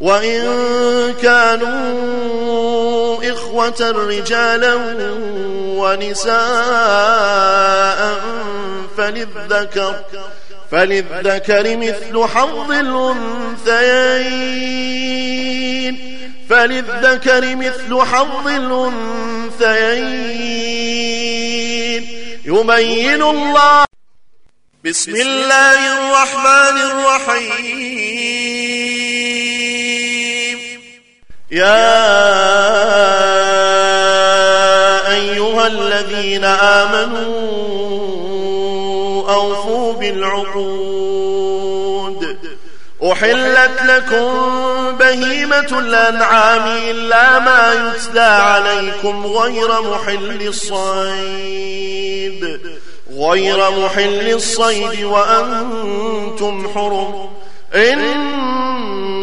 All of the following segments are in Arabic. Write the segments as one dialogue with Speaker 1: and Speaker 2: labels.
Speaker 1: وإن كانوا إخوة رجالا ونساء فللذكر فللذكر مثل حظ الأنثيين. فللذكر مثل حظ الأنثيين. يبين الله بسم الله الرحمن الرحيم. يا أيها الذين آمنوا أوفوا بالعقود. أحلت لكم بهيمة الأنعام إلا ما يتلى عليكم غير محل الصيد. غير محل الصيد وأنتم حرم. إن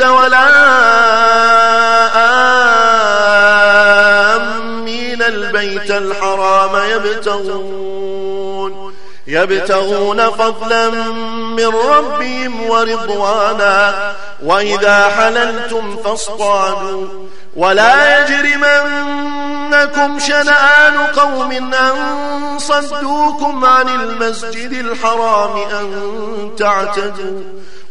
Speaker 1: ولا آمين. البيت الحرام يبتغون يبتغون فضلا من ربهم ورضوانا. وإذا حللتم فاصطادوا. ولا يجرمنكم شنآن قوم أن صدوكم عن المسجد الحرام أن تعتدوا.